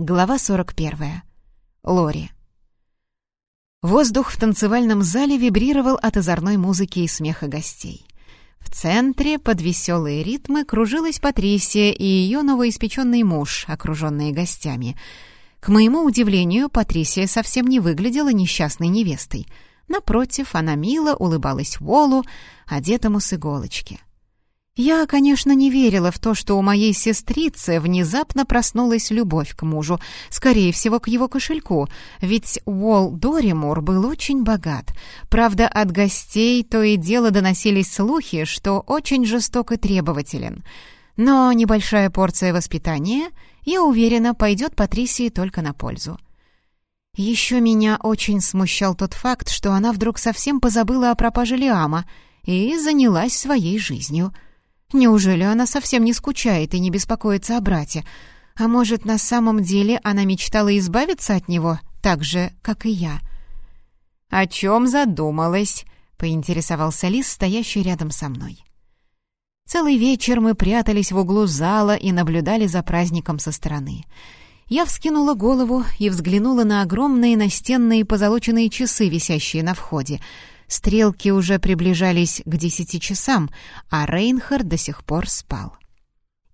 Глава 41. Лори. Воздух в танцевальном зале вибрировал от озорной музыки и смеха гостей. В центре под веселые ритмы кружилась Патрисия и ее новоиспеченный муж, окруженные гостями. К моему удивлению, Патрисия совсем не выглядела несчастной невестой. Напротив, она мило улыбалась Волу, одетому с иголочки. Я, конечно, не верила в то, что у моей сестрицы внезапно проснулась любовь к мужу, скорее всего, к его кошельку, ведь Уолл Доримур был очень богат. Правда, от гостей то и дело доносились слухи, что очень жесток и требователен. Но небольшая порция воспитания, я уверена, пойдет Патрисии только на пользу. Еще меня очень смущал тот факт, что она вдруг совсем позабыла о пропаже Лиама и занялась своей жизнью — Неужели она совсем не скучает и не беспокоится о брате? А может, на самом деле она мечтала избавиться от него, так же, как и я? «О чем задумалась?» — поинтересовался Лис, стоящий рядом со мной. Целый вечер мы прятались в углу зала и наблюдали за праздником со стороны. Я вскинула голову и взглянула на огромные настенные позолоченные часы, висящие на входе — Стрелки уже приближались к десяти часам, а Рейнхард до сих пор спал.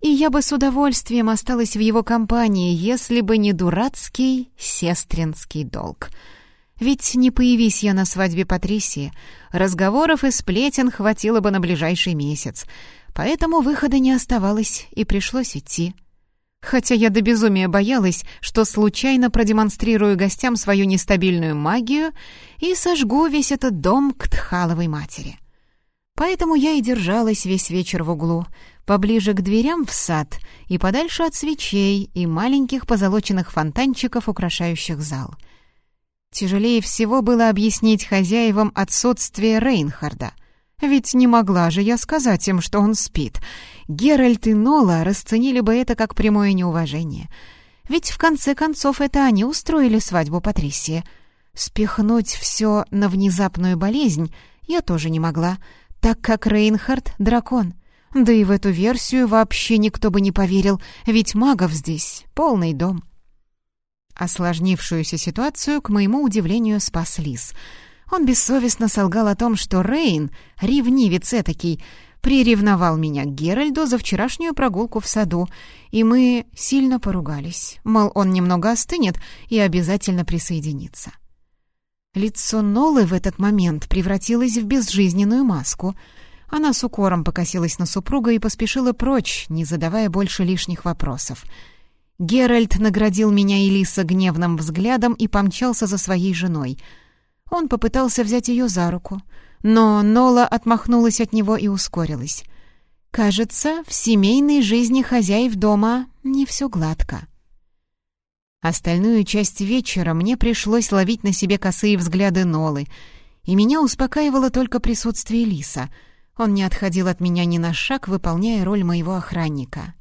И я бы с удовольствием осталась в его компании, если бы не дурацкий сестринский долг. Ведь не появись я на свадьбе Патрисии, разговоров и сплетен хватило бы на ближайший месяц, поэтому выхода не оставалось, и пришлось идти хотя я до безумия боялась, что случайно продемонстрирую гостям свою нестабильную магию и сожгу весь этот дом к Тхаловой матери. Поэтому я и держалась весь вечер в углу, поближе к дверям в сад и подальше от свечей и маленьких позолоченных фонтанчиков, украшающих зал. Тяжелее всего было объяснить хозяевам отсутствие Рейнхарда — ведь не могла же я сказать им, что он спит. Геральт и Нола расценили бы это как прямое неуважение. Ведь в конце концов это они устроили свадьбу Патрисии. Спихнуть все на внезапную болезнь я тоже не могла, так как Рейнхард — дракон. Да и в эту версию вообще никто бы не поверил, ведь магов здесь полный дом. Осложнившуюся ситуацию, к моему удивлению, спас Лис — он бессовестно солгал о том, что Рейн, ревнивец этакий, приревновал меня к Геральду за вчерашнюю прогулку в саду, и мы сильно поругались. Мол, он немного остынет и обязательно присоединится. Лицо Нолы в этот момент превратилось в безжизненную маску. Она с укором покосилась на супруга и поспешила прочь, не задавая больше лишних вопросов. Геральт наградил меня и гневным взглядом и помчался за своей женой — он попытался взять ее за руку, но Нола отмахнулась от него и ускорилась. Кажется, в семейной жизни хозяев дома не все гладко. Остальную часть вечера мне пришлось ловить на себе косые взгляды Нолы, и меня успокаивало только присутствие Лиса. Он не отходил от меня ни на шаг, выполняя роль моего охранника.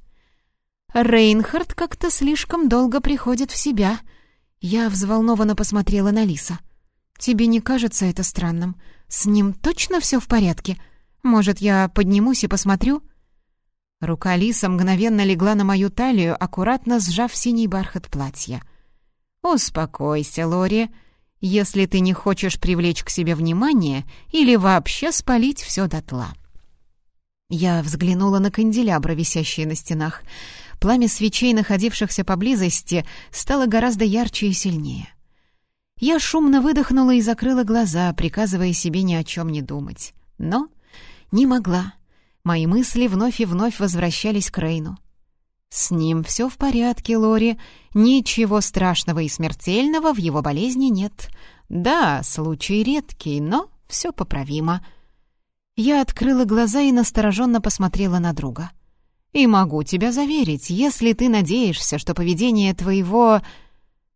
«Рейнхард как-то слишком долго приходит в себя», я взволнованно посмотрела на Лиса. «Тебе не кажется это странным? С ним точно все в порядке? Может, я поднимусь и посмотрю?» Рука Лиса мгновенно легла на мою талию, аккуратно сжав синий бархат платья. «Успокойся, Лори. Если ты не хочешь привлечь к себе внимание или вообще спалить все дотла». Я взглянула на канделябры, висящие на стенах. Пламя свечей, находившихся поблизости, стало гораздо ярче и сильнее. Я шумно выдохнула и закрыла глаза, приказывая себе ни о чем не думать. Но не могла. Мои мысли вновь и вновь возвращались к Рейну. «С ним все в порядке, Лори. Ничего страшного и смертельного в его болезни нет. Да, случай редкий, но все поправимо». Я открыла глаза и настороженно посмотрела на друга. «И могу тебя заверить, если ты надеешься, что поведение твоего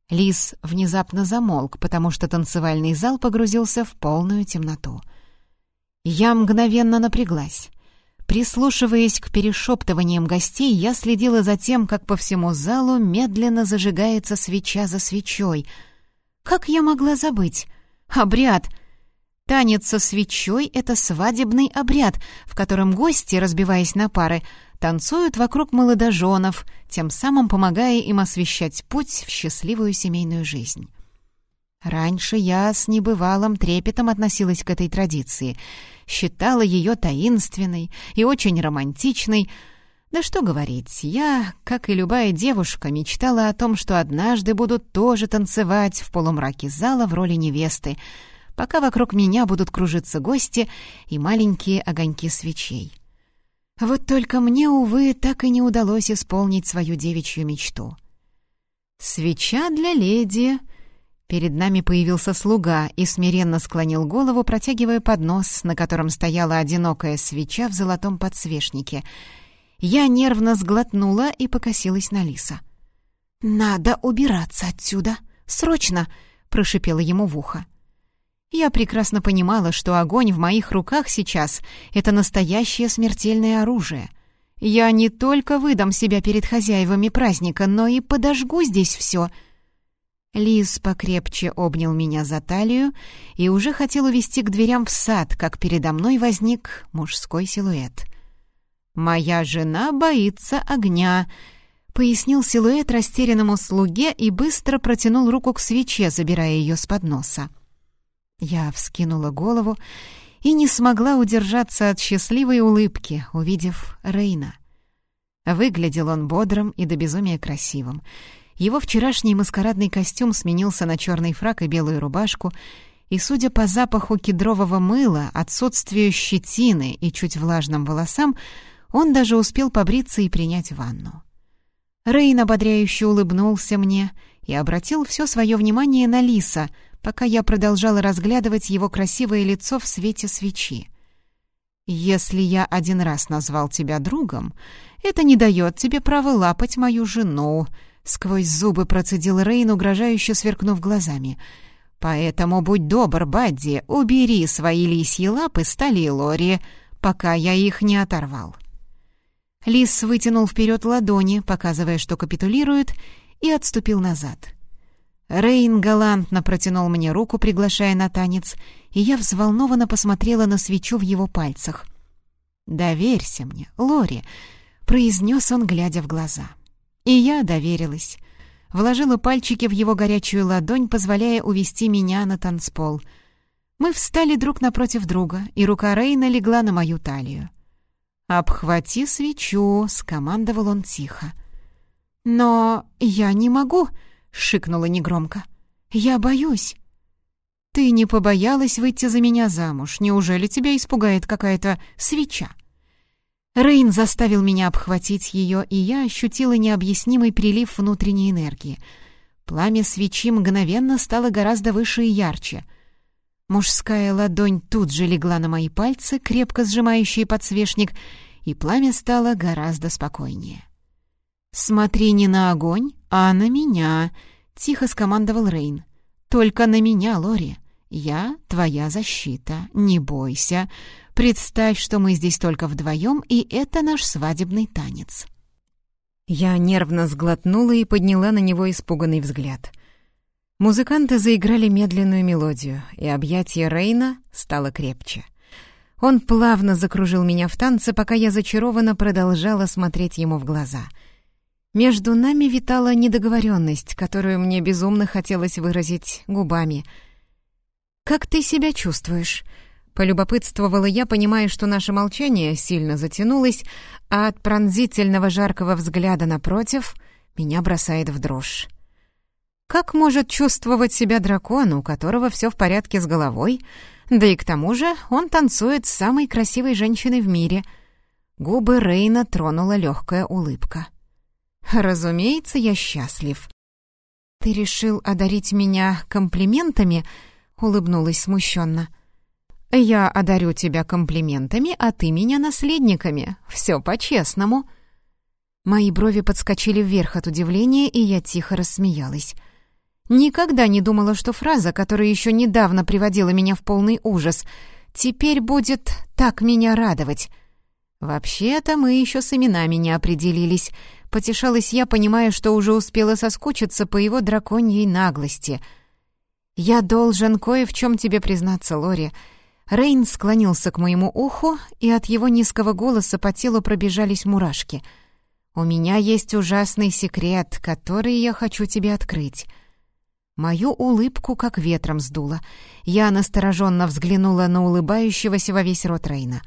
Лис внезапно замолк, потому что танцевальный зал погрузился в полную темноту. Я мгновенно напряглась. Прислушиваясь к перешептываниям гостей, я следила за тем, как по всему залу медленно зажигается свеча за свечой. Как я могла забыть? Обряд! Танец со свечой — это свадебный обряд, в котором гости, разбиваясь на пары, танцуют вокруг молодоженов, тем самым помогая им освещать путь в счастливую семейную жизнь. Раньше я с небывалым трепетом относилась к этой традиции, считала ее таинственной и очень романтичной. Да что говорить, я, как и любая девушка, мечтала о том, что однажды буду тоже танцевать в полумраке зала в роли невесты, пока вокруг меня будут кружиться гости и маленькие огоньки свечей. Вот только мне, увы, так и не удалось исполнить свою девичью мечту. «Свеча для леди», Перед нами появился слуга и смиренно склонил голову, протягивая поднос, на котором стояла одинокая свеча в золотом подсвечнике. Я нервно сглотнула и покосилась на лиса. «Надо убираться отсюда! Срочно!» — прошипела ему в ухо. Я прекрасно понимала, что огонь в моих руках сейчас — это настоящее смертельное оружие. Я не только выдам себя перед хозяевами праздника, но и подожгу здесь все — Лис покрепче обнял меня за талию и уже хотел увести к дверям в сад, как передо мной возник мужской силуэт. «Моя жена боится огня», — пояснил силуэт растерянному слуге и быстро протянул руку к свече, забирая ее с подноса. Я вскинула голову и не смогла удержаться от счастливой улыбки, увидев Рейна. Выглядел он бодрым и до безумия красивым — его вчерашний маскарадный костюм сменился на черный фрак и белую рубашку, и, судя по запаху кедрового мыла, отсутствию щетины и чуть влажным волосам, он даже успел побриться и принять ванну. Рейн ободряюще улыбнулся мне и обратил все свое внимание на Лиса, пока я продолжала разглядывать его красивое лицо в свете свечи. «Если я один раз назвал тебя другом, это не дает тебе права лапать мою жену», Сквозь зубы процедил Рейн, угрожающе сверкнув глазами. «Поэтому будь добр, Бадди, убери свои лисьи лапы с талии Лори, пока я их не оторвал». Лис вытянул вперед ладони, показывая, что капитулирует, и отступил назад. Рейн галантно протянул мне руку, приглашая на танец, и я взволнованно посмотрела на свечу в его пальцах. «Доверься мне, Лори», — произнес он, глядя в глаза. И я доверилась. Вложила пальчики в его горячую ладонь, позволяя увести меня на танцпол. Мы встали друг напротив друга, и рука Рейна легла на мою талию. «Обхвати свечу», — скомандовал он тихо. «Но я не могу», — шикнула негромко. «Я боюсь». «Ты не побоялась выйти за меня замуж? Неужели тебя испугает какая-то свеча?» Рейн заставил меня обхватить ее, и я ощутила необъяснимый прилив внутренней энергии. Пламя свечи мгновенно стало гораздо выше и ярче. Мужская ладонь тут же легла на мои пальцы, крепко сжимающие подсвечник, и пламя стало гораздо спокойнее. «Смотри не на огонь, а на меня», — тихо скомандовал Рейн. «Только на меня, Лори. Я твоя защита, не бойся. Представь, что мы здесь только вдвоем, и это наш свадебный танец». Я нервно сглотнула и подняла на него испуганный взгляд. Музыканты заиграли медленную мелодию, и объятие Рейна стало крепче. Он плавно закружил меня в танце, пока я зачарованно продолжала смотреть ему в глаза. Между нами витала недоговоренность, которую мне безумно хотелось выразить губами. «Как ты себя чувствуешь?» Полюбопытствовала я, понимая, что наше молчание сильно затянулось, а от пронзительного жаркого взгляда напротив меня бросает в дрожь. Как может чувствовать себя дракон, у которого все в порядке с головой? Да и к тому же он танцует с самой красивой женщиной в мире. Губы Рейна тронула легкая улыбка. «Разумеется, я счастлив». «Ты решил одарить меня комплиментами?» — улыбнулась смущенно. «Я одарю тебя комплиментами, а ты меня наследниками. Все по-честному». Мои брови подскочили вверх от удивления, и я тихо рассмеялась. Никогда не думала, что фраза, которая еще недавно приводила меня в полный ужас, теперь будет так меня радовать. «Вообще-то мы еще с именами не определились», — потешалась я, понимая, что уже успела соскучиться по его драконьей наглости. «Я должен кое в чем тебе признаться, Лори», Рейн склонился к моему уху, и от его низкого голоса по телу пробежались мурашки. «У меня есть ужасный секрет, который я хочу тебе открыть». Мою улыбку как ветром сдуло. Я настороженно взглянула на улыбающегося во весь рот Рейна.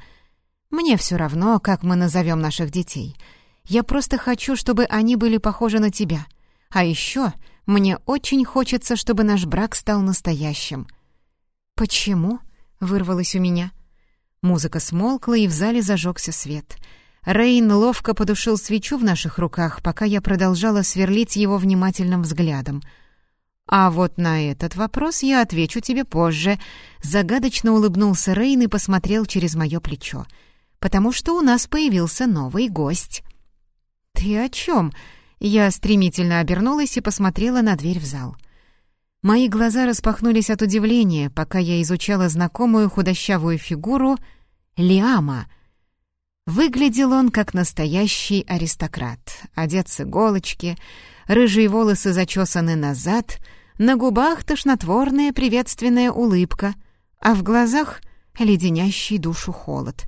«Мне все равно, как мы назовем наших детей. Я просто хочу, чтобы они были похожи на тебя. А еще мне очень хочется, чтобы наш брак стал настоящим». «Почему?» — вырвалось у меня. Музыка смолкла, и в зале зажегся свет. Рейн ловко подушил свечу в наших руках, пока я продолжала сверлить его внимательным взглядом. «А вот на этот вопрос я отвечу тебе позже», — загадочно улыбнулся Рейн и посмотрел через мое плечо. «Потому что у нас появился новый гость». «Ты о чем?» Я стремительно обернулась и посмотрела на дверь в зал. Мои глаза распахнулись от удивления, пока я изучала знакомую худощавую фигуру Лиама. Выглядел он как настоящий аристократ, одет с иголочки, рыжие волосы зачесаны назад, на губах тошнотворная приветственная улыбка, а в глазах — леденящий душу холод.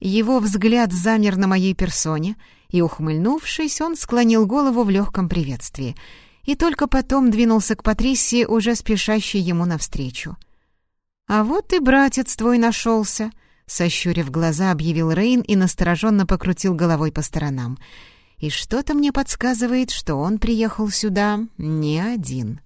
Его взгляд замер на моей персоне — и, ухмыльнувшись, он склонил голову в легком приветствии и только потом двинулся к Патрисии, уже спешащей ему навстречу. «А вот и братец твой нашелся», — сощурив глаза, объявил Рейн и настороженно покрутил головой по сторонам. «И что-то мне подсказывает, что он приехал сюда не один».